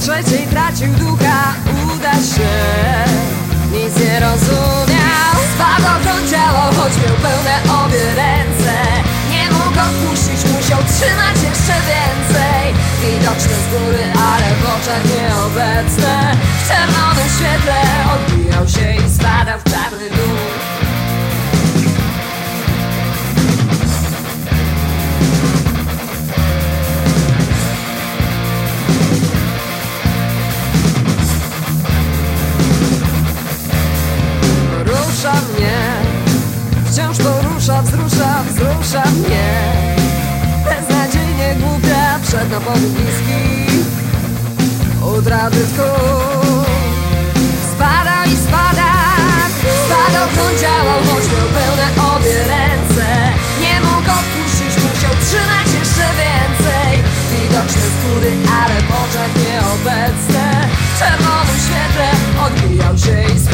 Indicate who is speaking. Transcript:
Speaker 1: trzeciej tracił ducha Uda się, nic nie rozumiał. Spadał to ciało, choć miał pełne obie ręce. Nie mógł odpuścić, musiał trzymać jeszcze więcej. Widoczne z góry, ale w oczach nieobecne W na wody bliskich Od rady Spada i spada. Spadochron działał, choć miał pełne obie ręce. Nie mógł odpuścić, musiał trzymać jeszcze więcej. Widoczne skóry, ale w oczach nieobecne Czerwonym świetle odbijał się i